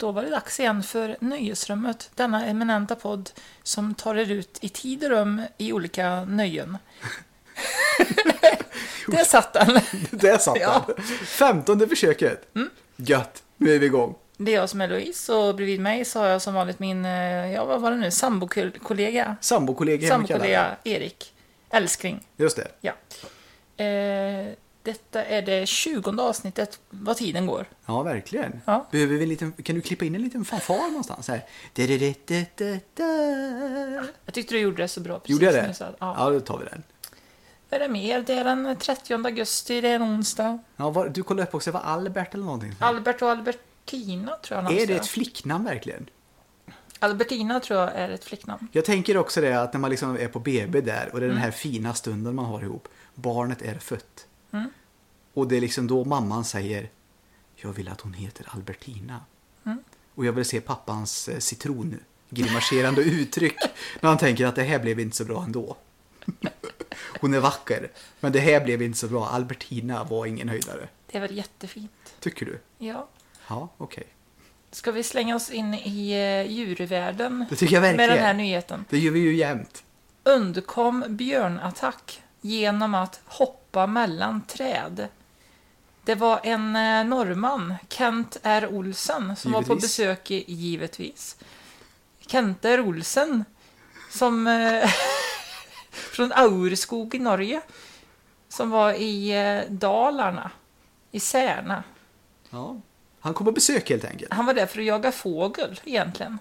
Då var det dags igen för Nöjesrummet, denna eminenta podd som tar er ut i tid och rum i olika nöjen. Där satt den. Där satt Ja. den. Femtonde försöket. Gött, nu är vi igång. Det är jag som är Louise och bredvid mig så har jag som vanligt min, eh, ja vad var det nu, sambokollega. Sambokollega. Sambokollega Erik. Älskling. Just det. Ja. Eh, detta är det tjugonde avsnittet vad tiden går. Ja, verkligen. Ja. Behöver vi en liten, kan du klippa in en liten fanfar någonstans? Här. Da-da-da-da-da. Jag tyckte du gjorde det så bra precis Gjorde jag det? Ja. Ja, då tar vi den. Vad är det mer? Det är den 30 augusti, det är en onsdag. Ja, var, du kollade upp också, var Albert eller någonting? Albert och Albertina tror jag är det ett flicknamn verkligen? Albertina tror jag är ett flicknamn. Jag tänker också det att när man liksom är på BB där och det är Mm. den här fina stunden man har ihop. Barnet är fött. Mm. Och det är liksom då mamman säger Jag vill att hon heter Albertina. Mm. Och jag vill se pappans eh, citrongrimaserande uttryck när han tänker att det här blev inte så bra ändå. Hon är vacker, men det här blev inte så bra. Albertina var ingen höjdare. Det är väl jättefint. Tycker du? Ja. Ja, okej. Ska vi slänga oss in i uh, djurvärlden Det tycker jag med verkligen. den här nyheten? Det gör vi ju jämt. Undkom björnattack genom att hoppa mellan träd. Det var en eh, norrman, Kent R. Olsen, som var på Givetvis. besök i, givetvis. Kent R. Olsen, som eh, från Aurskog i Norge, som var i eh, Dalarna, i Särna. Ja. Han kom på besök helt enkelt. Han var där för att jaga fågel egentligen.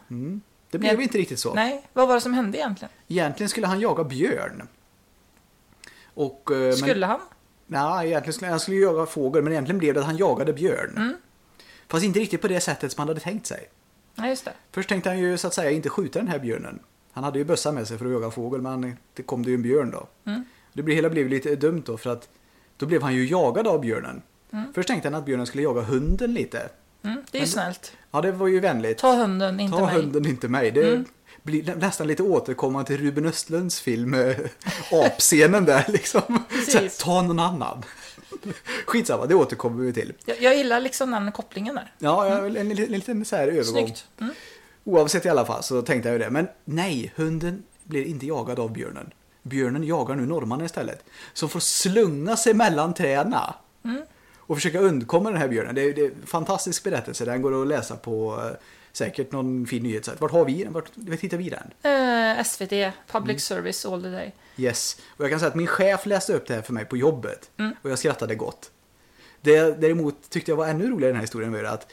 Det blev Nej. inte riktigt så. Nej, vad var det som hände egentligen? Egentligen skulle han jaga björn. Och, eh, Skulle han? Nej, egentligen skulle han skulle jaga fågel, men egentligen blev det att han jagade björn. Mm. Fast inte riktigt på det sättet som han hade tänkt sig. Nej, just det. Först tänkte han ju så att säga inte skjuta den här björnen. Han hade ju bössa med sig för att jaga fågel, men det kom det ju en björn då. Mm. Det blev, hela blev lite dumt då, för att då blev han ju jagad av björnen. Först tänkte han att björnen skulle jaga hunden lite. Mm, det är ju snällt. Ja, det var ju vänligt. Ta hunden, inte Ta mig. Mm. hunden, inte mig. Det blir nä- nästan lite återkommande till Ruben Östlunds film eh, Apscenen där liksom. Här, ta någon annan. Skitsamma, det återkommer vi till. Jag, jag gillar liksom den kopplingen där. Ja, vill- en, liten- en liten så här övergång. Snyggt. Mm. Oavsett i alla fall så tänkte jag ju det. Men nej, hunden blir inte jagad av björnen. Björnen jagar nu norrmannen istället. Som får slunga sig mellan träden. Mm. Och försöka undkomma den här björnen. Det är, det är en fantastisk berättelse. Den går att läsa på eh, säkert någon fin nyhetssajt. Vart har vi den? Vart vart hittar vi den? Eh, SVT, Public Mm. Service All the Day. Yes. Och jag kan säga att min chef läste upp det här för mig på jobbet. Mm. Och jag skrattade gott. Det jag däremot tyckte jag var ännu roligare i den här historien var att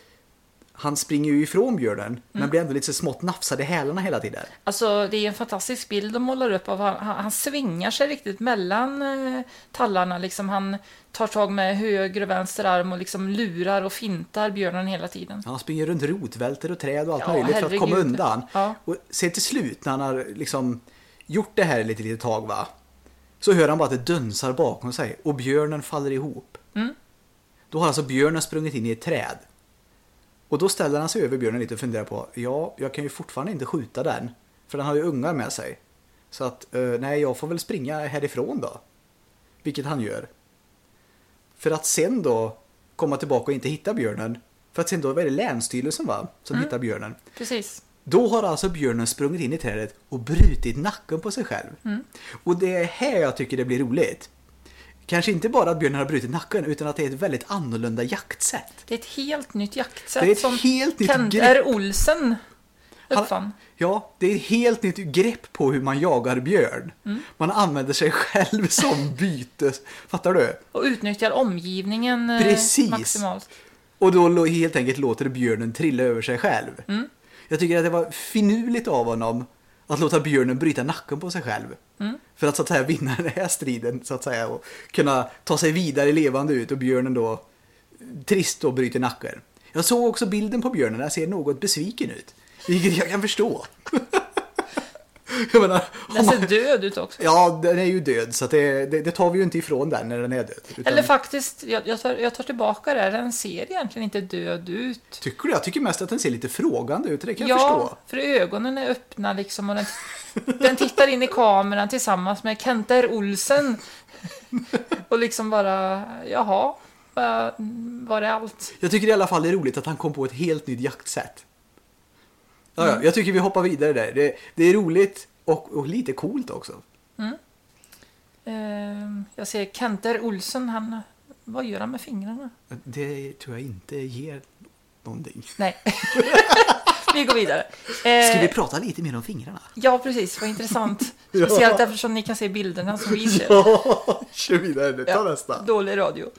han springer ju ifrån björnen Mm. men blir ändå lite så smått nafsad i hälarna hela tiden. Alltså, det är en fantastisk bild de målar upp av han, han, han svingar sig riktigt mellan eh, tallarna. Liksom, han tar tag med höger och vänster arm och liksom lurar och fintar björnen hela tiden. Han springer runt rotvälter och träd och allt Ja, möjligt för att herregud. komma undan. Ja. Och sen till slut när han har liksom gjort det här lite litet tag va. Så hör han bara att det dunsar bakom sig och björnen faller ihop. Mm. Då har alltså björnen sprungit in i ett träd. Och då ställer han sig över björnen lite och funderar på, ja, jag kan ju fortfarande inte skjuta den. För den har ju ungar med sig. Så att, eh, nej, jag får väl springa härifrån då. Vilket han gör. För att sen då komma tillbaka och inte hitta björnen. För att sen då var det Länsstyrelsen va, som hittar björnen. Precis. Då har alltså björnen sprungit in i trädet och brutit nacken på sig själv. Och det är här jag tycker det blir roligt. Kanske inte bara att björnen har brutit nacken utan att det är ett väldigt annorlunda jaktsätt. Det är ett helt nytt jaktsätt Det är ett som helt nytt Kent. R. Olsen uppfann. Ja, det är ett helt nytt grepp på hur man jagar björn. Man använder sig själv som byte. Fattar du? Och utnyttjar omgivningen eh, Precis. maximalt. Och då helt enkelt låter björnen trilla över sig själv. Jag tycker att det var finurligt av honom att låta björnen bryta nacken på sig själv. För att så att säga vinna den här striden så att säga och kunna ta sig vidare levande ut och björnen då trist då bryter nacken. Jag såg också bilden på björnen, den ser något besviken ut. Vilket jag kan förstå. jag menar, Den ser man- död ut också. Ja, den är ju död så det, det, det tar vi ju inte ifrån den när den är död. Utan- Eller faktiskt, jag, jag, tar, jag tar tillbaka det. Den ser egentligen inte död ut. Tycker du? Jag tycker mest att den ser lite frågande ut, det kan jag ja, förstå. för ögonen är öppna liksom och den, den tittar in i kameran tillsammans med Kent R. Olsen. Och liksom bara, jaha, var det allt? Jag tycker i alla fall det är roligt att han kom på ett helt nytt jaktsätt. Ja, ja, jag tycker vi hoppar vidare där. Det, det är roligt och, och lite coolt också. Eh, jag ser Kenter Olsen, han, vad gör han med fingrarna? Det tror jag inte ger någonting. Nej. vi går vidare. Eh, Ska vi prata lite mer om fingrarna? Ja, precis. Vad intressant. Ja. Speciellt eftersom ni kan se bilderna som vi ser. Ja, kör vidare. Ta Ja, nästa. Dålig radio.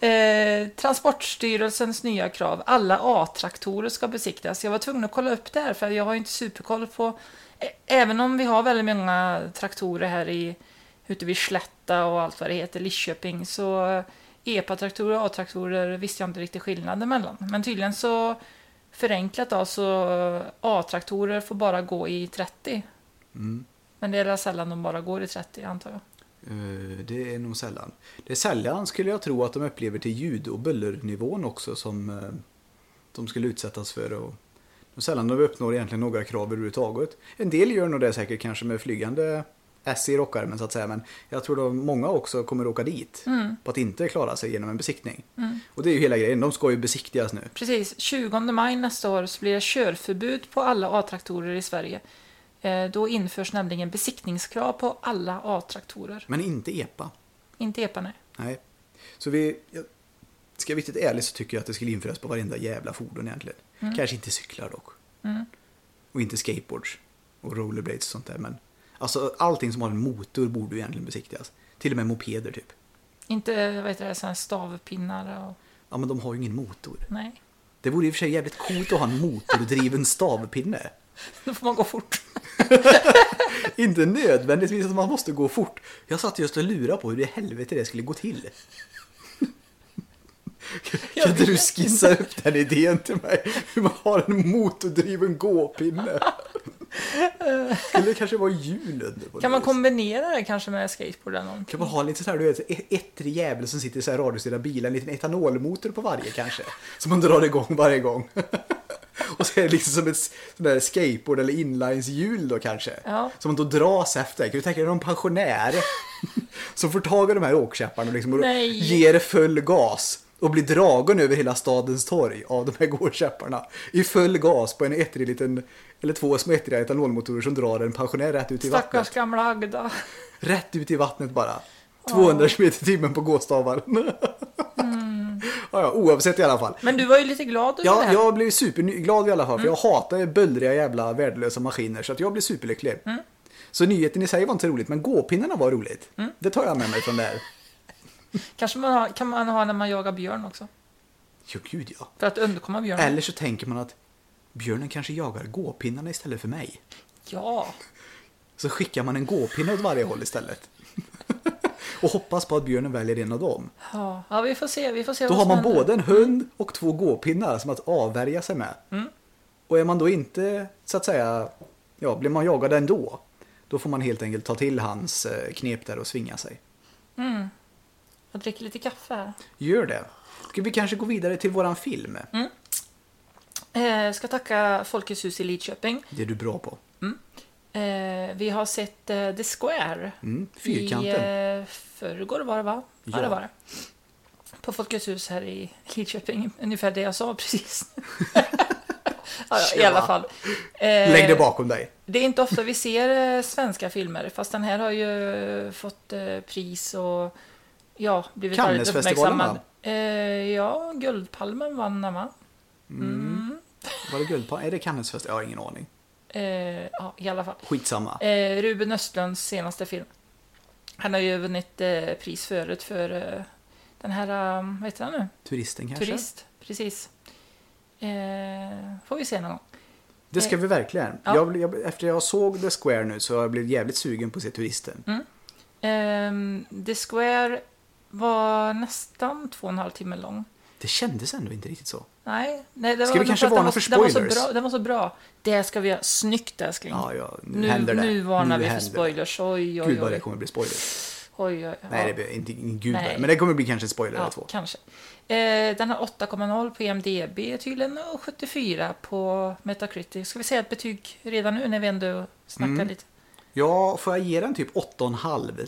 Eh, Transportstyrelsens nya krav. Alla A-traktorer ska besiktas. Jag var tvungen att kolla upp det här för jag har inte superkoll på... ä- Även om vi har väldigt många traktorer här i, ute vid Slätta och allt vad det heter, Lidköping, så eh, EPA-traktorer och A-traktorer visste jag inte riktigt skillnaden mellan. Men tydligen så förenklat då, så eh, A-traktorer får bara gå i 30. Mm. Men det är sällan de bara går i 30 antar jag. Eh, Det är nog sällan. Det är sällan skulle jag tro att de upplever till ljud och bullernivån också som eh, de skulle utsättas för. Och det är sällan de uppnår egentligen några krav överhuvudtaget. En del gör nog det säkert kanske med flygande S i rockarmen så att säga. Men jag tror att många också kommer åka dit på att inte klara sig genom en besiktning. Och det är ju hela grejen. De ska ju besiktigas nu. Precis, 20 maj nästa år så blir det körförbud på alla A-traktorer i Sverige. Eh, Då införs nämligen besiktningskrav på alla A-traktorer. Men inte EPA. Inte EPA, nej. Nej. Så vi... Ska jag vara riktigt ärlig så tycker jag att det skulle införas på varenda jävla fordon egentligen. Kanske inte cyklar dock. Och inte skateboards. Och rollerblades och sånt där. Men alltså allting som har en motor borde ju egentligen besiktigas. Till och med mopeder typ. Inte vad heter det, här stavpinnar och... Ja men de har ju ingen motor. Nej, Det vore i och för sig jävligt coolt att ha en motordriven stavpinne. Då får man gå fort. Inte nödvändigtvis att man måste gå fort. Jag satt just och lurade på hur i helvete det skulle gå till. Kan inte du skissa upp den idén till mig? Hur man har en motordriven gåpinne. Skulle det kanske vara hjul under på Kan man kombinera det kanske med skateboard eller någonting? Kan man ha lite så här, du vet, ett- ettrig jävel som sitter i så här radiostyrda bilar, en liten etanolmotor på varje kanske. Som man drar igång varje gång. Och så är det liksom som ett sån där skateboard eller inlineshjul då kanske. Ja. Som man då dras efter. Kan du tänka dig någon pensionär som får tag i de här åkkäpparna liksom och ger full gas. Och blir dragen över hela stadens torg av de här gårdkäpparna. I full gas på en ettrig liten, eller två små ettriga etanolmotorer som drar en pensionär rätt ut i vattnet. Stackars gamla Agda. Rätt ut i vattnet bara. 200 km i timmen på gåstavar. ja, ja, oavsett i alla fall. Men du var ju lite glad över det Ja, här. jag blev superglad i alla fall, för jag hatar ju bullriga jävla värdelösa maskiner, så att jag blev superlycklig. Så nyheten i sig var inte så roligt, men gåpinnarna var roligt. Det tar jag med mig från det här. Kanske man har, kan man ha när man jagar björn också. Jo, gud ja. För att undkomma björn. Eller så tänker man att björnen kanske jagar gåpinnarna istället för mig. Ja. Så skickar man en gåpinne åt varje håll istället. Och hoppas på att björnen väljer en av dem. Ja, ja vi får se. Vi får se Då har man händer. både en hund och två gåpinnar som att avvärja sig med. Mm. Och är man då inte, så att säga, ja, blir man jagad ändå, då får man helt enkelt ta till hans eh, knep där och svinga sig. Jag dricker lite kaffe här. Gör det. Ska vi kanske gå vidare till våran film? Mm. Eh, ska tacka Folkets hus i Lidköping. Det är du bra på. Eh, vi har sett eh, The Square. Mm, fyrkanten. I eh, förrgår var det va? Ja, Ja. det var det. På Folkets hus här i Lidköping. Ungefär det jag sa precis. ja, I alla fall. Lägg det bakom dig. Det är inte ofta vi ser svenska filmer, fast den här har ju fått pris och ja, blivit väldigt uppmärksammad. Eh, ja, Guldpalmen vann den va? Var det Guldpalm? Är det Cannesfest? Jag har ingen aning. Eh, ja, i alla fall. Skitsamma. Eh, Ruben Östlunds senaste film. Han har ju vunnit eh, pris förut för eh, den här, um, vad heter han nu? Turisten kanske? Turist, precis. Eh, får vi se någon gång. Det ska vi verkligen. Ja. Jag, jag, efter jag såg The Square nu så har jag blivit jävligt sugen på att se Turisten. Mm. Ehm, The Square var nästan två och en halv timme lång. Det kändes ändå inte riktigt så. Nej, nej det Ska var vi kanske varna var, för den var så spoilers? bra, Den var så bra. Det ska vi göra. Snyggt älskling. Ja, ja, nu, nu, händer det. nu varnar vi för spoilers. Oj, oj, Gud vad oj. det kommer bli spoilers. oj, oj, Nej, ja. det blir inte gud Nej. Men det kommer bli kanske en spoiler Ja, två. kanske. Eh, den har 8,0 på IMDB tydligen och 74 på Metacritic. Ska vi säga ett betyg redan nu när vi ändå snackar Mm. lite? Ja, får jag ge den typ 8,5?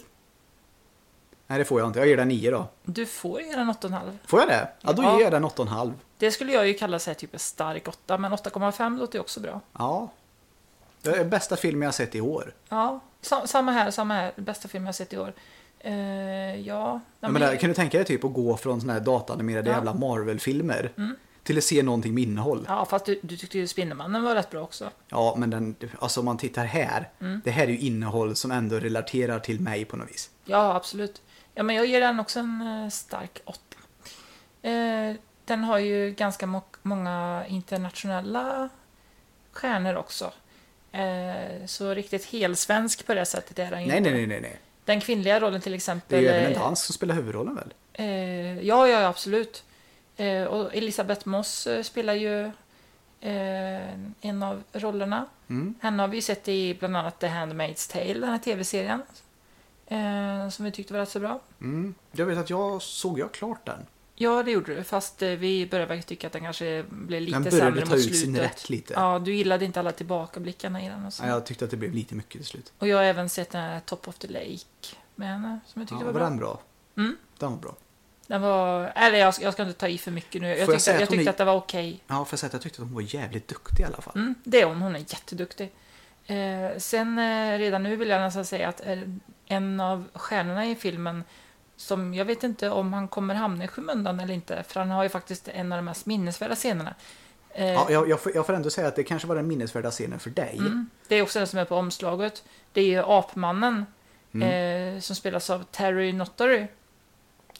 Nej, det får jag inte. Jag ger den 9 då. Du får ge den 8,5. Får jag det? Ja, då Ja. ger jag den 8,5. Det skulle jag ju kalla sig typ en stark 8, men 8,5 låter ju också bra. Ja. Det är bästa film jag har sett i år. Ja, sa- samma här, samma här. Bästa film jag sett i år. Eh, ja, menar, men- kan du tänka dig typ att gå från såna här datanimerade Ja. Mm. jävla Marvel-filmer till att se någonting med innehåll? ja, fast du, du tyckte ju Spindelmannen var rätt bra också. Ja, men den, alltså om man tittar här. Mm. Det här är ju innehåll som ändå relaterar till mig på något vis. Ja, absolut. Ja, men jag ger den också en eh, stark 8. Eh, den har ju ganska många internationella stjärnor också. Eh, så riktigt helsvensk på det sättet är den ju Nej, inte. nej, nej, nej, nej. Den kvinnliga rollen till Det är exempel. ju även en dansk som spelar huvudrollen väl? Eh, ja, ja, absolut. Och Elisabeth Moss spelar ju en av rollerna. Mm. Henne har vi sett i bland annat The Handmaid's Tale, den här tv-serien. Eh, som vi tyckte var rätt så bra. Mm. Jag vet att jag såg jag klart den. Ja, det gjorde du. Fast eh, vi började väl tycka att den kanske blev lite Den sämre började mot ta ut slutet. sin rätt lite. Ja, du gillade inte alla tillbakablickarna i den. Och, så. Ja, Jag tyckte att det blev lite mycket till slut. och jag har även sett den här Top of the Lake med henne, som jag Ja, tyckte var var bra. den bra? Mm. Den var bra. Den var... Eller jag, jag ska inte ta i för mycket nu. Jag jag tyckte, jag att hon tyckte är- att det var okej. Ja, för att säga att jag tyckte att hon var jävligt duktig i alla fall. Mm, det är hon. Hon är jätteduktig. Eh, sen eh, redan nu vill jag nästan säga att eh, en av stjärnorna i filmen som jag vet inte om han kommer hamna i skymundan eller inte, för han har ju faktiskt en av de mest minnesvärda scenerna. Eh, Ja, jag, jag, får, jag får ändå säga att det kanske var den minnesvärda scenen för dig. mm, det är också den som är på omslaget. Det är ju Apmannen Mm. eh, som spelas av Terry Notary.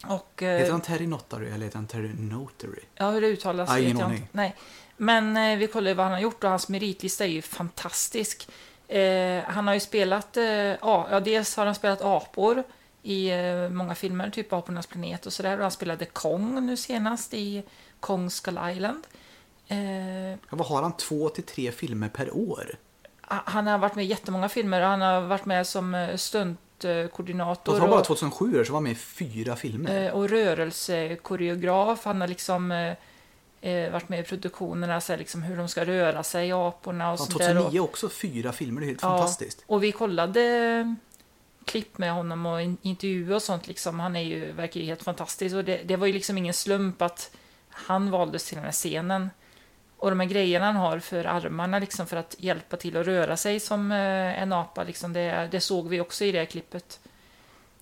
Och, eh, Heter han Terry Notary eller heter han Terry Notary? Ja, hur det uttalas Ja, vet jag inte. Nej. Men eh, vi kollar ju vad han har gjort och hans meritlista är ju fantastisk. Eh, han har ju spelat, eh, ja, dels har han spelat apor i eh, många filmer, typ Apornas planet och sådär. Och han spelade Kong nu senast i Kong Skull Island. Eh, Ja, vad har han? Två till tre filmer per år? han har varit med i jättemånga filmer och han har varit med som eh, stuntkoordinator. Det var bara och- 2007 år så var han med i fyra filmer. Eh, och rörelsekoreograf. Han har liksom eh, varit med i produktionerna, så här, liksom hur de ska röra sig, aporna och Ja, sånt där. 2009 Och, också fyra filmer, det är helt Ja. fantastiskt. och vi kollade eh, klipp med honom och in- intervjuer och sånt. Liksom. Han är ju, verkar ju helt fantastisk. Och det, det var ju liksom ingen slump att han valdes till den här scenen. Och de här grejerna han har för armarna liksom, för att hjälpa till att röra sig som eh, en apa. Liksom, det, det såg vi också i det här klippet.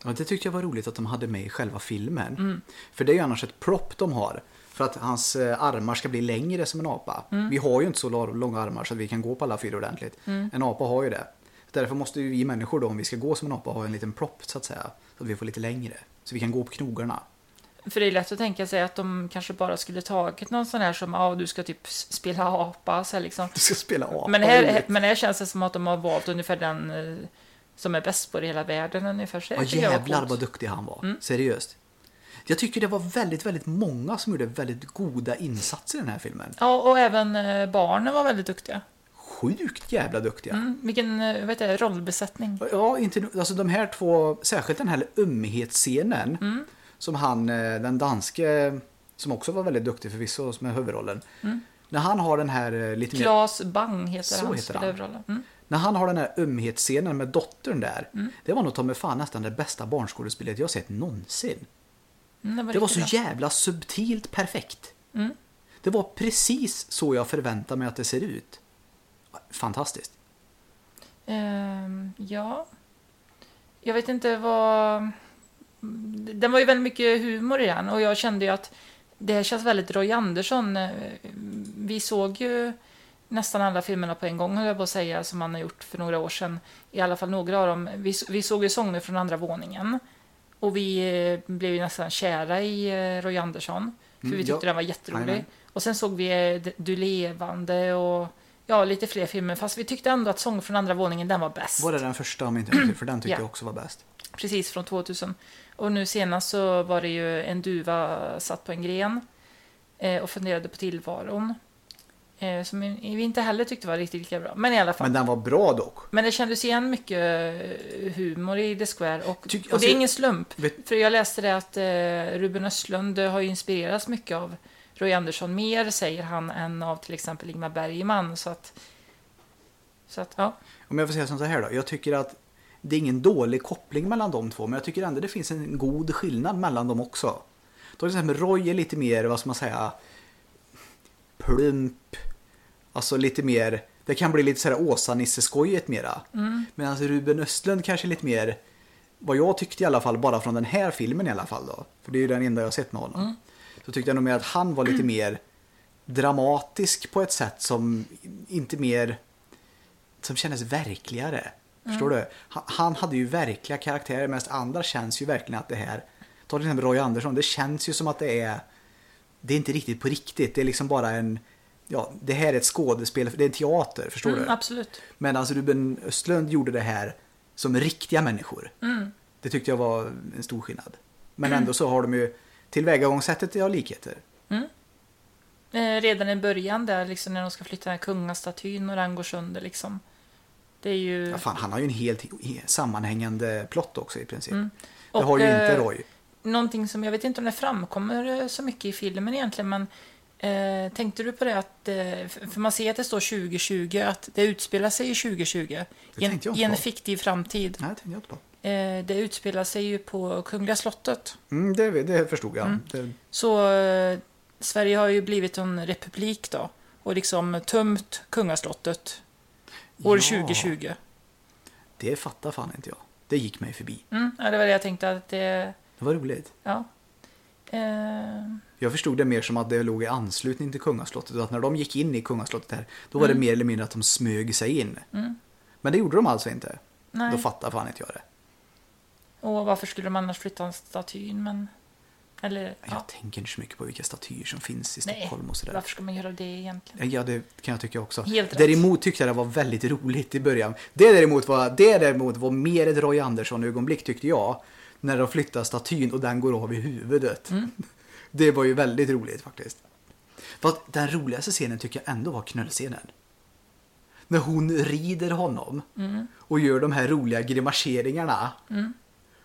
Ja, det tyckte jag var roligt att de hade med i själva filmen. Mm. För det är ju annars ett prop de har. För att hans eh, armar ska bli längre som en apa. Mm. Vi har ju inte så lång- långa armar så att vi kan gå på alla fyra ordentligt. Mm. En apa har ju det. Därför måste vi människor då, om vi ska gå som en apa, ha en liten prop så att säga. Så att vi får lite längre. Så vi kan gå på knogarna. För det är lätt att tänka sig att de kanske bara skulle tagit någon sån här som, ja du ska typ spela apa, så här liksom. Du ska spela apa. Men här, men här känns det som att de har valt ungefär den eh, som är bäst på det i hela världen ungefär. Så Ja jävlar vad duktig han var. Mm. Seriöst. Jag tycker det var väldigt, väldigt många som gjorde väldigt goda insatser i den här filmen. Ja, och även eh, barnen var väldigt duktiga. Sjukt jävla duktiga. Mm, vilken eh, vet jag, rollbesättning. Ja, inte, alltså de här två, särskilt den här ömhetsscenen Mm. som han, eh, den danske, som också var väldigt duktig förvisso med huvudrollen. När han har den här lite mer, Claes Bang heter Så han, heter han. huvudrollen. Mm. när han har den här ömhetsscenen med dottern där. Mm. Det var nog ta mig fan nästan det bästa barnskådespelet jag sett någonsin. Mm, Det var så bra. jävla subtilt perfekt. Mm. Det var precis så jag förväntar mig att det ser ut. Fantastiskt. Ehm, ja. Jag vet inte vad... Den var ju väldigt mycket humor i den och jag kände ju att det här känns väldigt Roy Andersson. Eh, Vi såg ju nästan alla filmerna på en gång, höll jag på att säga, som han har gjort för några år sedan. I alla fall några av dem. Vi, vi såg ju sånger från andra våningen. Och vi eh, blev ju nästan kära i eh, Roy Andersson. För Mm, vi tyckte ja. den var jätterolig. Och sen såg vi eh, Du levande och ja, lite fler filmer. Fast vi tyckte ändå att Sång från andra våningen, den var bäst. Var det den första om inte för den tyckte Ja. jag också var bäst. Precis, från 2000. Och nu senast så var det ju en duva satt på en gren och funderade på tillvaron. Eh, som vi inte heller tyckte var riktigt lika bra. Men i alla fall. Men Men, den var bra dock. det kändes igen mycket eh, humor i The Square. Och, Tyck- och alltså, det är ingen slump. vet- För jag läste det att eh, Ruben Östlund eh, har ju inspirerats mycket av Roy Andersson mer, säger han, än av till exempel Ingmar Bergman. Så att, så att ja. Om jag får säga sånt här då. Jag tycker att det är ingen dålig koppling mellan de två, men jag tycker ändå det finns en god skillnad mellan dem också. Då till exempel Roy är lite mer, vad ska man säga, plump. Alltså lite mer, det kan bli lite sådär Åsa-Nisse-skojigt mera. Mm. Medan Ruben Östlund kanske lite mer, vad jag tyckte i alla fall, bara från den här filmen i alla fall då. För det är ju den enda jag har sett med honom. Mm. Så tyckte jag nog mer att han var lite mer dramatisk på ett sätt som inte mer, som kändes verkligare. Förstår du? Han, han hade ju verkliga karaktärer medan andra känns ju verkligen att det här, ta till exempel Roy Andersson, det känns ju som att det är, det är inte riktigt på riktigt, det är liksom bara en, ja, det här är ett skådespel, det är en teater, förstår Mm, du? absolut. Men alltså Ruben Östlund gjorde det här som riktiga människor. Mm. Det tyckte jag var en stor skillnad. Men ändå så har de ju tillvägagångssättet har likheter. Eh, redan i början där, liksom, när de ska flytta den här kungastatyn och den går sönder. Liksom. Det är ju... Ja, fan, han har ju en helt sammanhängande plott också i princip. Mm. Det har ju inte eh, Roy. Någonting som jag vet inte om det framkommer eh, så mycket i filmen egentligen, men eh, tänkte du på det att, eh, för man ser att det står 2020, att det utspelar sig i 2020, i en, i en fiktiv framtid. Nej, det tänkte jag inte på. Eh, det utspelar sig ju på Kungliga slottet. Mm, det, det förstod jag. Mm. Det, Så eh, Sverige har ju blivit en republik då, och liksom tömt kungaslottet år Ja. 2020. det fattar fan inte jag. Det gick mig förbi. Mm, ja, det var det jag tänkte att det, Det var roligt. ja. Eh, Jag förstod det mer som att det låg i anslutning till kungaslottet och att när de gick in i kungaslottet här, då var det mer eller mindre att de smög sig in. Mm. Men det gjorde de alltså inte. nej. Då fattar fan inte jag det. Och varför skulle de annars flytta statyn? Men... Eller, ja. Jag tänker inte så mycket på vilka statyer som finns i Nej, Stockholm och sådär. Varför ska man göra det egentligen? Ja, det kan jag tycka också. Helt rätt. Däremot tyckte jag det var väldigt roligt i början. Det däremot var, det däremot var mer ett Roy Andersson-ögonblick tyckte jag. När de flyttar statyn och den går av i huvudet. Mm. Det var ju väldigt roligt faktiskt. Fast den roligaste scenen tycker jag ändå var knullscenen. När hon rider honom Mm. och gör de här roliga grimaseringarna.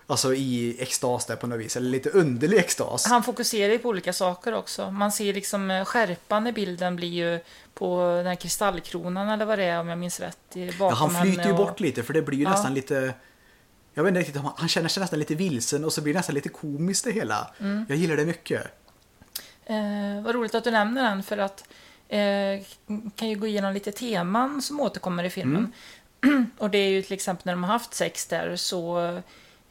Alltså i extas där på något vis, eller lite underlig extas. Han fokuserar ju på olika saker också. Man ser liksom eh, skärpan i bilden blir ju på den här kristallkronan eller vad det är om jag minns rätt. Ja, han flyter ju och- bort lite för det blir ju Ja. nästan lite... Jag vet inte riktigt, han- känner sig nästan lite vilsen och så blir det nästan lite komiskt det hela. Mm. Jag gillar det mycket. Eh, vad roligt att du nämner den för att eh, kan ju gå igenom lite teman som återkommer i filmen. Och det är ju till exempel när de har haft sex där så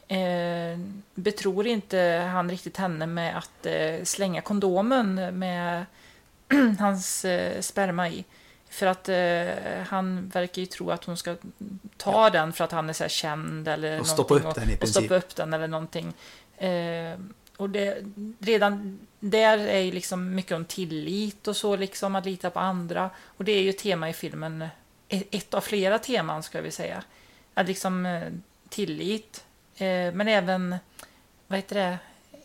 eh, betror inte han riktigt henne med att eh, slänga kondomen med hans eh, sperma i. För att eh, han verkar ju tro att hon ska ta den för att han är så här känd eller Och stoppa upp den i och, och princip. stoppa upp den eller någonting. Eh, och det, redan där är ju liksom mycket om tillit och så, liksom att lita på andra. Och det är ju ett tema i filmen, ett ett av flera teman ska vi säga. Att liksom eh, tillit, eh, men även, vad heter det,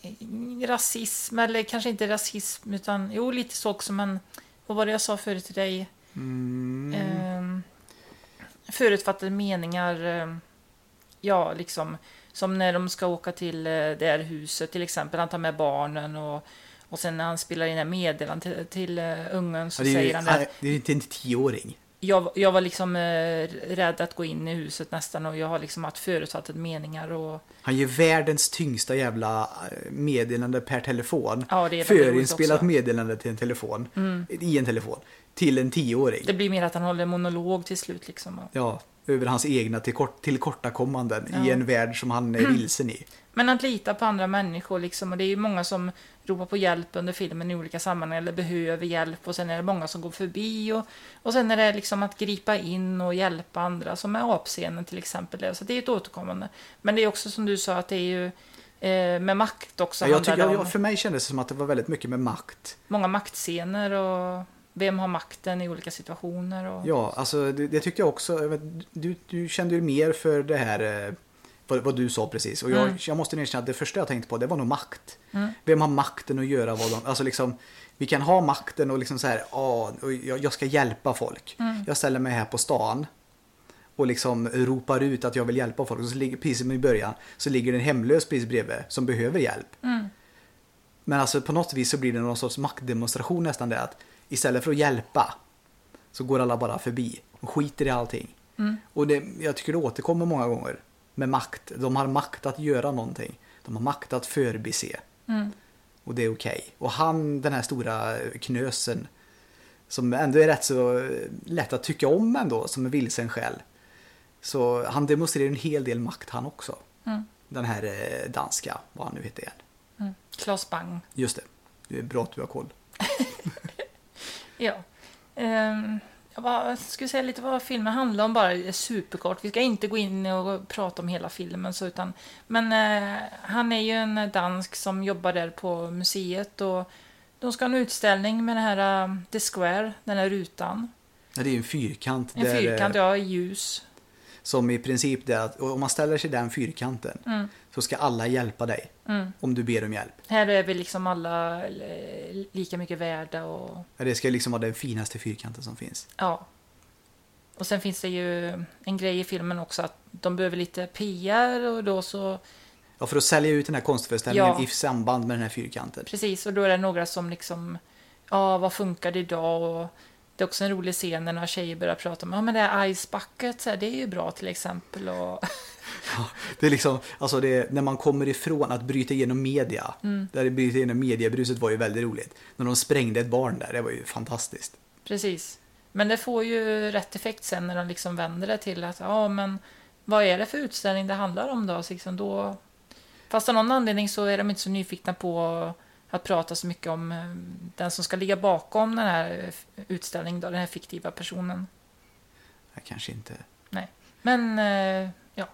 Eh, rasism, eller kanske inte rasism, utan jo, lite så också, men vad var det jag sa förut till dig? Mm. Eh, förutfattade meningar, eh, ja, liksom som när de ska åka till eh, det här huset till exempel, han tar med barnen och, och sen när han spelar in meddelandet till, till uh, ungen så Ja, är säger han det. det är inte en tioåring. Jag, jag var liksom eh, rädd att gå in i huset nästan och jag har liksom haft förutfattade meningar och Han ger världens tyngsta jävla eh, meddelande per telefon. ja, det är Förinspelat meddelande till en telefon. Mm. I en telefon. Till en tioåring. Det blir mer att han håller monolog till slut liksom. Ja, över hans egna tillkort, tillkortakommanden i Ja. en värld som han är vilsen i. Men att lita på andra människor liksom, och det är ju många som ropar på hjälp under filmen i olika sammanhang, eller behöver hjälp, och sen är det många som går förbi, och, och sen är det liksom att gripa in och hjälpa andra, som med apscenen till exempel. Så det är ett återkommande. Men det är också som du sa, att det är ju eh, med makt också Ja, jag tycker, det jag, om för mig kändes det som att det var väldigt mycket med makt. många maktscener och vem har makten i olika situationer. Och... Ja, alltså det, det tyckte jag också. Vet, Du, du kände ju mer för det här, eh, vad, vad du sa precis. Och jag, Mm. jag måste erkänna att det första jag tänkte på, det var nog makt. Mm. Vem har makten att göra vad de... Alltså liksom, vi kan ha makten och liksom så här, och jag, jag ska hjälpa folk. Mm. Jag ställer mig här på stan och liksom ropar ut att jag vill hjälpa folk. Och så ligger, precis som i början, så ligger det en hemlös precis bredvid som behöver hjälp. Mm. Men alltså på något vis så blir det någon sorts maktdemonstration nästan det att istället för att hjälpa så går alla bara förbi och skiter i allting. Mm. Och det, jag tycker det återkommer många gånger. med makt. De har makt att göra någonting. De har makt att förbise. Och det är okej. Och han, den här stora knösen, som ändå är rätt så lätt att tycka om ändå, som en vilsen själ. Så han demonstrerar en hel del makt han också. Den här eh, danska, vad han nu heter igen. Klas Bang. Just det. Det är bra att du har koll. Ja. Ehm, jag bara, skulle säga lite vad filmen handlar om bara superkort. Vi ska inte gå in och prata om hela filmen. Så, utan, men eh, han är ju en dansk som jobbar där på museet. Och de ska ha en utställning med den här uh, The Square, den här rutan. Ja, Det är ju en fyrkant. En där, eh, fyrkant, ja, i ljus. Som i princip det är att om man ställer sig den fyrkanten Mm. Så ska alla hjälpa dig. Om du ber om hjälp. Här är vi liksom alla eh, lika mycket värda och Ja, Det ska liksom vara den finaste fyrkanten som finns. ja. Och sen finns det ju en grej i filmen också att de behöver lite PR och då så Ja, för att sälja ut den här konstföreställningen Ja. i samband med den här fyrkanten. Precis, och då är det några som liksom, ja, vad funkar det idag? Och det är också en rolig scen när några tjejer börjar prata om, ja men det här Ice Bucket, så här, det är ju bra till exempel. Och, Det är liksom, alltså det, när man kommer ifrån att bryta igenom media. Mm. Där det bryta igenom mediebruset var ju väldigt roligt. När de sprängde ett barn där, det var ju fantastiskt. precis. Men det får ju rätt effekt sen när de liksom vänder det till att, ja men vad är det för utställning det handlar om då? Så liksom då fast av någon anledning så är de inte så nyfikna på att prata så mycket om eh, den som ska ligga bakom den här eh, utställningen, då, den här fiktiva personen. Ja, kanske inte. Nej. Men, eh, ja.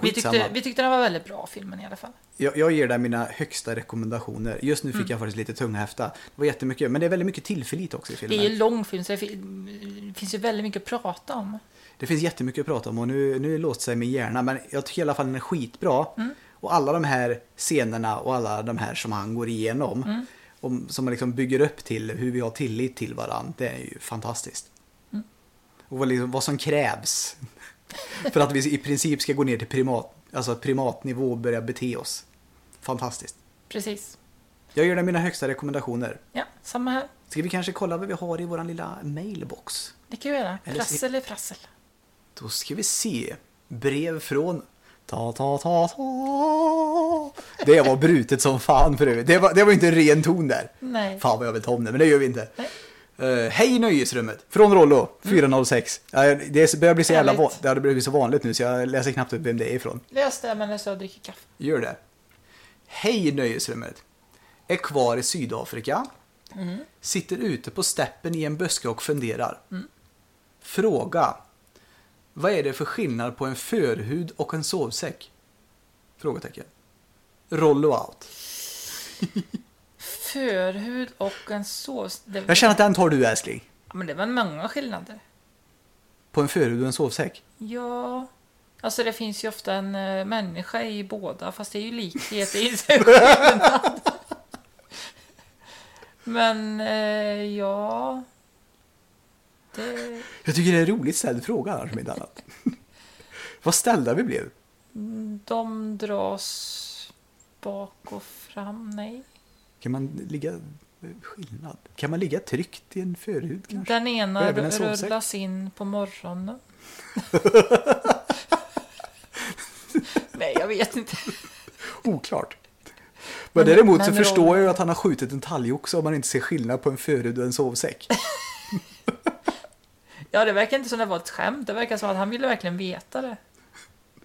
Vi tyckte, vi tyckte den var väldigt bra, filmen i alla fall. Jag, jag ger dig mina högsta rekommendationer. Just nu fick Mm. jag faktiskt lite tunghäfta. Det var jättemycket, men det är väldigt mycket tillförlit också i Det filmen. är ju lång film, så det det finns ju väldigt mycket att prata om. Det finns jättemycket att prata om och nu, nu låst sig min hjärna. Men jag tycker i alla fall den är skitbra. Mm. Och alla de här scenerna och alla de här som han går igenom. Mm. Om, som man liksom bygger upp till hur vi har tillit till varandra. Det är ju fantastiskt. Mm. Och vad, liksom, vad som krävs. för att vi i princip ska gå ner till primat, alltså primatnivå och börja bete oss. Fantastiskt. Precis. Jag gör det mina högsta rekommendationer. Ja, samma här. Ska vi kanske kolla vad vi har i våran lilla mailbox? Det kan vi göra. Eller- Prassel är prassel. Då ska vi se. Brev från ta ta ta ta. Det var brutet som fan för övrigt. Det var, det var inte en ren ton där. Nej. Fan vad jag vill ta om det, men det gör vi inte. Uh, hej Nöjesrummet! Från Rollo, 406. Uh, det börjar bli så jävla Härligt. va- det har blivit så vanligt nu så jag läser knappt upp vem det är ifrån. Läs det medan jag dricker kaffe. Gör det. Hej Nöjesrummet! Är kvar i Sydafrika. Sitter ute på steppen i en buske och funderar. Fråga. Vad är det för skillnad på en förhud och en sovsäck? Frågetecken. Rollo out. Förhud och en sås. Det, Jag känner att den tar du älskling. ja, men det var många skillnader. På en förhud och en sovsäck. Ja. Alltså det finns ju ofta en uh, människa i båda, fast det är ju likhet, inte skillnad. Men eh, ja. Det, Jag tycker det är en roligt ställd fråga annars om inte annat. Vad ställda vi blev. de dras bak och fram, nej. Kan man ligga... Skillnad? Kan man ligga tryckt i en förhud kanske? Den ena en rullas in på morgonen. nej, jag vet inte. Oklart. Men Men- däremot så men förstår jag ju att han har skjutit en talgoxe om man inte ser skillnad på en förhud och en sovsäck. Ja, det verkar inte som det var ett skämt. Det verkar som att han ville verkligen veta det.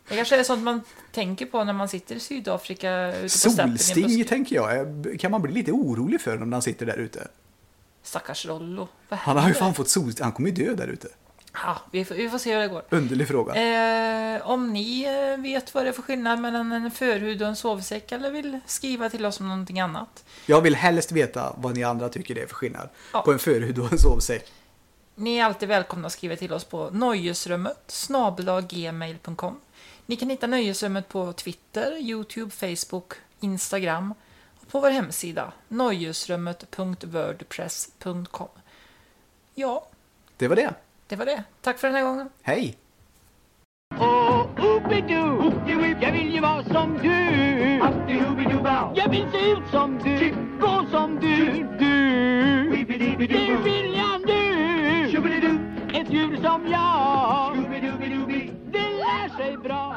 Det kanske är sånt man tänker på när man sitter i Sydafrika ute på Solsting tänker jag. Kan man bli lite orolig för när han sitter där ute? Stackars Rollo. Han har ju fan fått solsting. Han kommer ju dö där ute. Ja, vi, får, vi får se hur det går. Underlig fråga. Eh, om ni eh, vet vad det är för skillnad mellan en förhud och en sovsäck eller vill skriva till oss om någonting annat. Jag vill helst veta vad ni andra tycker det är för skillnad. Ja. På en förhud och en sovsäck. Ni är alltid välkomna att skriva till oss på nöjesrummet gmail.com. Ni kan hitta Nöjesrummet på Twitter, Youtube, Facebook, Instagram och på vår hemsida nöjesrummet.wordpress.com. Ja. Det var det. Det var det. Tack för den här gången. Hej! Och oopidoo, jag vill ju vara som du. Jag vill se ut som du, gå som du, du. Vill som jag. Det lär sig bra.